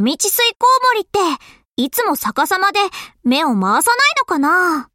波地水コウモリって、いつも逆さまで目を回さないのかな？